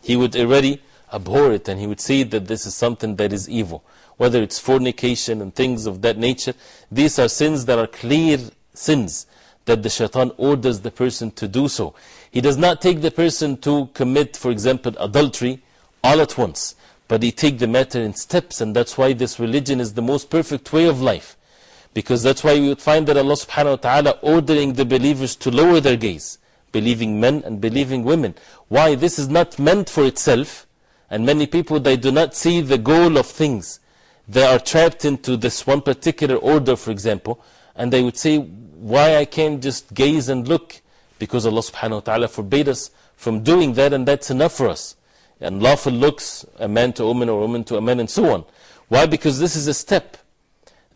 Speaker 1: he would already abhor it and he would see that this is something that is evil. Whether it's fornication and things of that nature, these are sins that are clear sins that the shaitan orders the person to do so. He does not take the person to commit, for example, adultery all at once. But he takes the matter in steps and that's why this religion is the most perfect way of life. Because that's why we would find that Allah subhanahu wa ta'ala ordering the believers to lower their gaze. Believing men and believing women. Why? This is not meant for itself. And many people, they do not see the goal of things. They are trapped into this one particular order, for example. And they would say, why I can't just gaze and look? Because Allah subhanahu wa ta'ala forbade us from doing that and that's enough for us and lawful looks, a man to a woman or a woman to a man, and so on. Why? Because this is a step.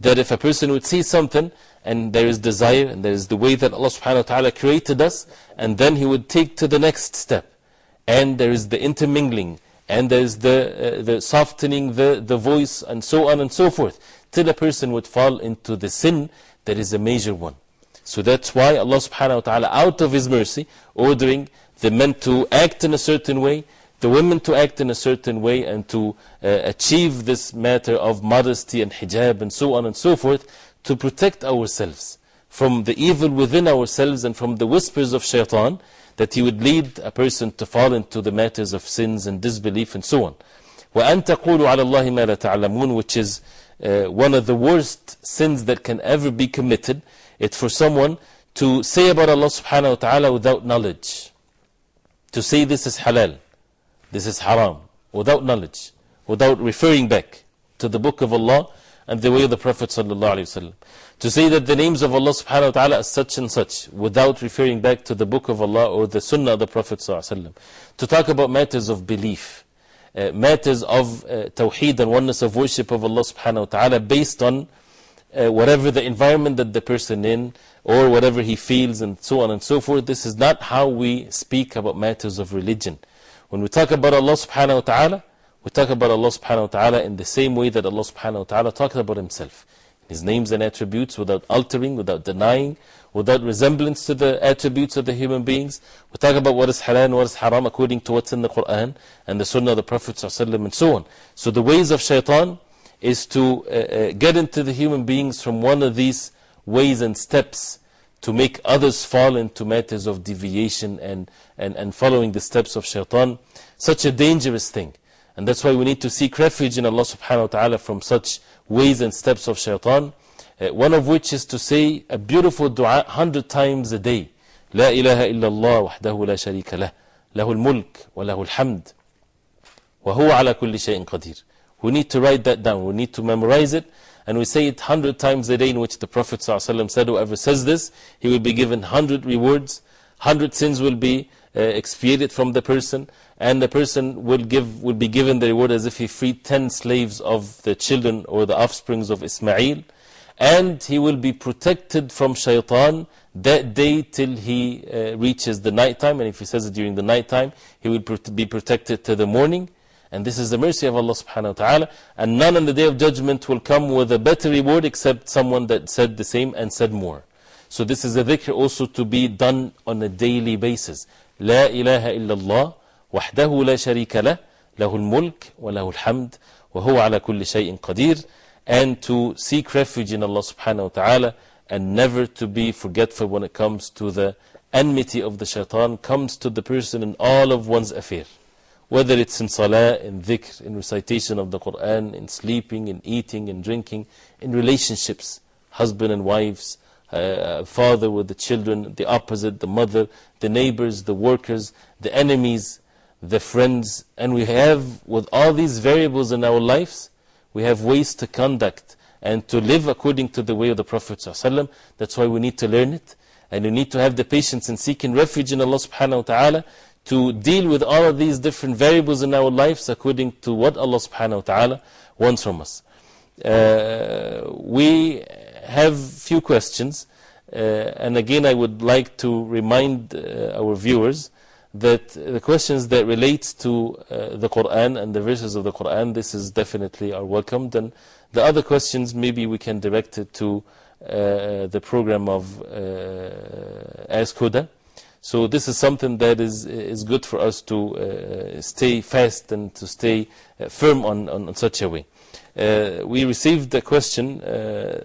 Speaker 1: That if a person would see something, and there is desire, and there is the way that Allah subhanahu wa ta'ala created us, and then he would take to the next step. And there is the intermingling, and there is the, uh, the softening the, the voice, and so on and so forth, till a person would fall into the sin that is a major one. So that's why Allah subhanahu wa ta'ala, out of His mercy, ordering the men to act in a certain way, the women to act in a certain way and to uh, achieve this matter of modesty and hijab and so on and so forth to protect ourselves from the evil within ourselves and from the whispers of shaitan that he would lead a person to fall into the matters of sins and disbelief and so on. وَأَن تَقُولُوا عَلَى اللَّهِ مَا لَا تَعْلَمُونَ which is uh, one of the worst sins that can ever be committed. It's for someone to say about Allah subhanahu wa ta'ala without knowledge. To say this is halal this is haram, without knowledge, without referring back to the book of Allah and the way of the Prophet ﷺ. To say that the names of Allah subhanahu wa ta'ala are such and such, without referring back to the book of Allah or the sunnah of the Prophet ﷺ. To talk about matters of belief, uh, matters of uh, tawheed and oneness of worship of Allah subhanahu wa ta'ala based on uh, whatever the environment that the person in or whatever he feels and so on and so forth. This is not how we speak about matters of religion. When we talk about Allah subhanahu wa ta'ala, we talk about Allah subhanahu wa ta'ala in the same way that Allah subhanahu wa ta'ala talks about Himself. His names and attributes without altering, without denying, without resemblance to the attributes of the human beings. We talk about what is halal and what is haram according to what's in the Quran and the Sunnah of the Prophet and so on. So the ways of shaitan is to uh, uh, get into the human beings from one of these ways and steps to make others fall into matters of deviation and, and, and following the steps of shaitan. Such a dangerous thing. And that's why we need to seek refuge in Allah subhanahu wa ta'ala from such ways and steps of shaitan. Uh, one of which is to say a beautiful dua hundred times a day. لا إله إلا الله وحده لا شريك له له الملك وله الحمد وهو على كل شيء قدير We need to write that down, we need to memorize it. And we say it hundred times a day in which the Prophet ﷺ said whoever says this, he will be given hundred rewards, hundred sins will be uh, expiated from the person and the person will, give, will be given the reward as if he freed 10 slaves of the children or the offsprings of Ismail. And he will be protected from shaitan that day till he uh, reaches the night time. And if he says it during the night time, he will pr be protected till the morning. And this is the mercy of Allah subhanahu wa ta'ala. And none on the day of judgment will come with a better reward except someone that said the same and said more. So this is a dhikr also to be done on a daily basis. La ilaha illallah. وحده لا شريك له له الملك وله الحمد وهو على كل شيء قدير and to seek refuge in Allah subhanahu wa ta'ala and never to be forgetful when it comes to the enmity of the shaitan comes to the person in all of one's affair whether it's in salah, in dhikr, in recitation of the Quran, in sleeping, in eating, in drinking, in relationships, husband and wives, uh, father with the children, the opposite, the mother, the neighbors, the workers, the enemies, the friends. And we have, with all these variables in our lives, we have ways to conduct and to live according to the way of the Prophet. ﷺ. That's why we need to learn it. And we need to have the patience in seeking refuge in Allah subhanahu wa ta'ala to deal with all of these different variables in our lives according to what Allah subhanahu wa ta'ala wants from us. Uh, we have few questions. Uh, and again, I would like to remind uh, our viewers that the questions that relates to uh, the Quran and the verses of the Quran, this is definitely are welcomed. And the other questions, maybe we can direct it to uh, the program of uh, Ask Huda. So this is something that is, is good for us to uh, stay fast and to stay firm on, on, on, such a way. We received a question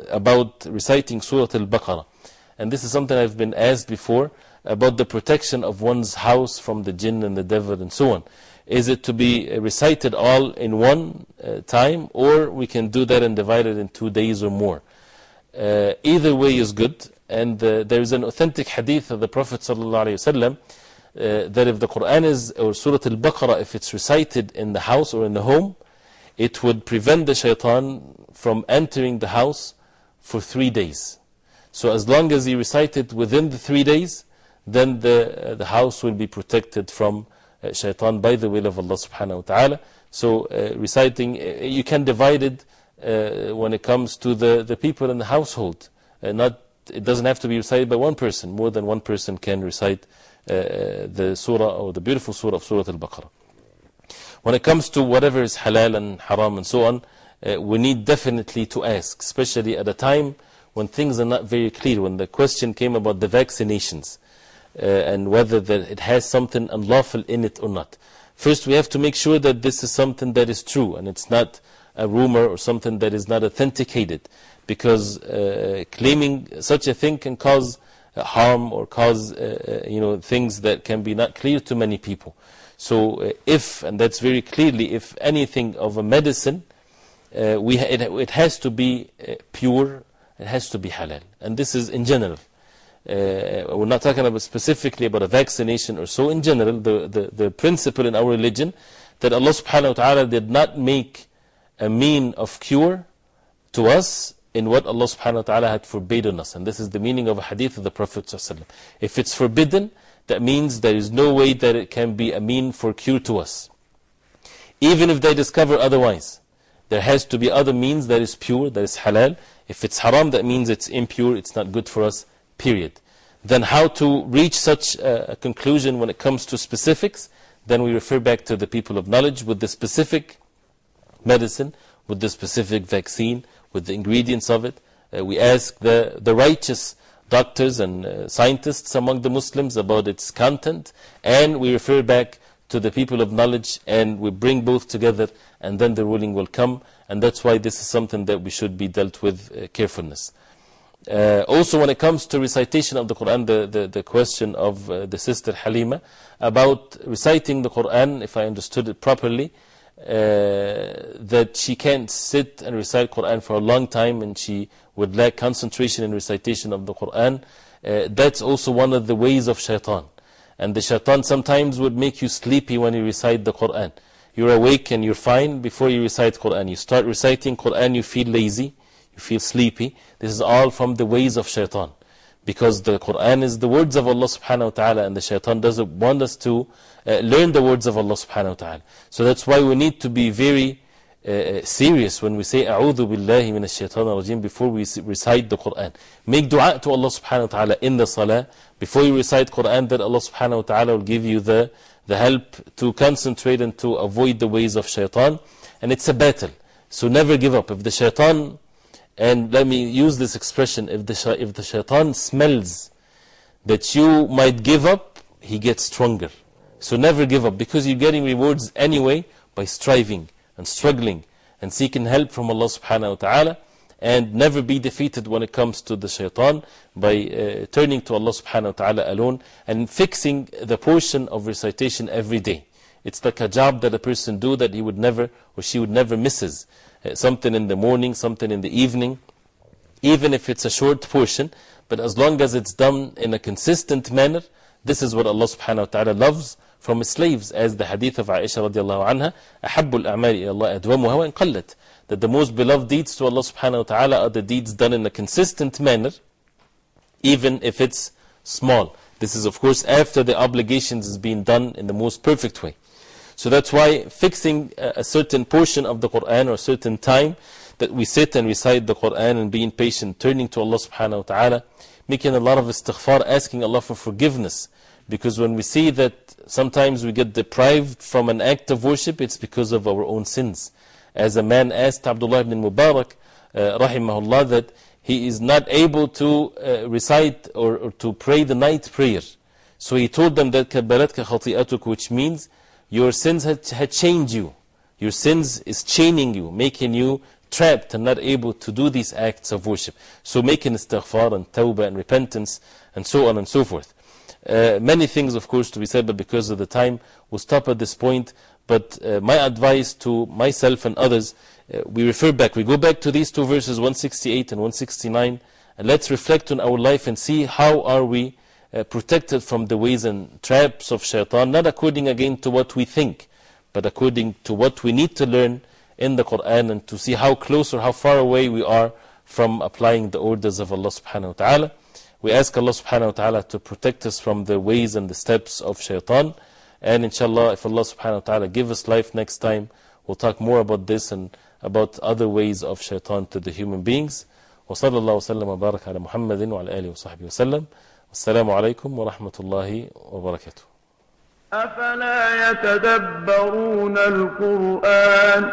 Speaker 1: about reciting Surah Al-Baqarah. And this is something I've been asked before about the protection of one's house from the jinn and the devil and so on. Is it to be recited all in one time or we can do that and divide it in two days or more? either way is good and uh, there is an authentic hadith of the Prophet ﷺ, uh, that if the Quran is, or Surah Al Baqarah, if it's recited in the house or in the home, it would prevent the shaitan from entering the house for three days. So as long as he recite it within the three days, then the, uh, the house will be protected from uh, shaitan by the will of Allah subhanahu wa ta'ala. So uh, reciting, you can divide it when it comes to the, the people in the household, not it doesn't have to be recited by one person. More than one person can recite the surah or the beautiful surah of Surah Al-Baqarah. When it comes to whatever is halal and haram and so on, we need definitely to ask, especially at a time when things are not very clear, when the question came about the vaccinations uh, and whether that it has something unlawful in it or not. First, we have to make sure that this is something that is true and it's not a rumor or something that is not authenticated because uh, claiming such a thing can cause uh, harm or cause uh, you know, things that can be not clear to many people. So if, and that's very clearly, if anything of a medicine, we it, it has to be pure, it has to be halal. And this is in general. Uh, we're not talking about specifically about a vaccination or so. In general, the, the, the principle in our religion that Allah subhanahu wa ta'ala did not make a mean of cure to us in what Allah subhanahu wa ta'ala had forbidden us. And this is the meaning of a hadith of the Prophet. If it's forbidden, that means there is no way that it can be a mean for cure to us. Even if they discover otherwise, there has to be other means that is pure, that is halal. If it's haram, that means it's impure, it's not good for us, period. Then, how to reach such a, conclusion when it comes to specifics? Then we refer back to the people of knowledge with the specific medicine, with the specific vaccine, with the ingredients of it. Uh, we ask the, the righteous doctors and uh, scientists among the Muslims about its content, and we refer back to the people of knowledge and we bring both together, and then the ruling will come. And that's why this is something that we should be dealt with uh, carefulness. Uh, also, when it comes to recitation of the Quran, the, the, the question of uh, the sister Halima about reciting the Quran, if I understood it properly, that she can't sit and recite Quran for a long time and she would lack concentration in recitation of the Quran. Uh, that's also one of the ways of shaitan. And the shaitan sometimes would make you sleepy when you recite the Quran. You're awake and you're fine before you recite Quran. You start reciting Quran, you feel lazy, you feel sleepy. This is all from the ways of shaitan. Because the Quran is the words of Allah subhanahu wa ta'ala and the shaitan doesn't want us to uh, learn the words of Allah subhanahu wa ta'ala. So that's why we need to be very uh, uh, serious when we say, A'udhu billahi minash shaitan rajim, before we recite the Quran. Make dua to Allah subhanahu wa ta'ala in the salah. Before you recite Quran, that Allah subhanahu wa ta'ala will give you the, the help to concentrate and to avoid the ways of shaitan. And it's a battle. So never give up. If the shaitan and let me use this expression, if the, if the shaitan smells that you might give up, he gets stronger. So never give up because you're getting rewards anyway by striving and struggling and seeking help from Allah subhanahu wa ta'ala and never be defeated when it comes to the shaitan by uh, turning to Allah subhanahu wa ta'ala alone and fixing the portion of recitation every day. It's like a job that a person do that he would never or she would never misses. Uh, something in the morning, something in the evening, even if it's a short portion, but as long as it's done in a consistent manner, this is what Allah subhanahu wa ta'ala loves from his slaves as the hadith of Aisha radiallahu anha أحب الأعمال إلى الله أدومها وإن قلت that the most beloved deeds to Allah subhanahu wa ta'ala are the deeds done in a consistent manner even if it's small this is of course after the obligations is being done in the most perfect way so that's why fixing a certain portion of the Quran or a certain time that we sit and recite the Quran and being patient turning to Allah subhanahu wa ta'ala making a lot of istighfar asking Allah for forgiveness because when we see that sometimes we get deprived from an act of worship, it's because of our own sins. As a man asked Abdullah ibn Mubarak, uh, rahimahullah, that he is not able to uh, recite or, or, to pray the night prayer. So he told them that كَبَّلَتْكَ خَطِئَتُكَ which means your sins had, chained you. Your sins is chaining you, making you trapped and not able to do these acts of worship. So making istighfar and tawbah and repentance and so on and so forth. Uh, many things, of course, to be said, but because of the time, we'll stop at this point. But uh, my advice to myself and others, uh, we refer back, we go back to these two verses, 168 and 169, and let's reflect on our life and see how are we protected from the ways and traps of shaitan, not according again to what we think, but according to what we need to learn in the Quran and to see how close or how far away we are from applying the orders of Allah subhanahu wa ta'ala. We ask Allah subhanahu wa ta'ala to protect us from the ways and the steps of shaitan. And inshallah, if Allah subhanahu wa ta'ala give us life next time, we'll talk more about this and about other ways of shaitan to the human beings. وصلى الله وسلم وبارك على محمد وعلى آله وصحبه وسلم والسلام عليكم ورحمة الله وبركاته.
Speaker 11: أفلا يتدبرون القرآن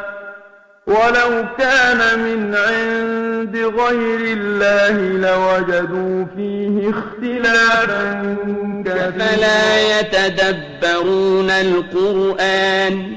Speaker 11: ولو كان من عند غير الله لوجدوا فيه اختلافا
Speaker 12: فلا يتدبرون القرآن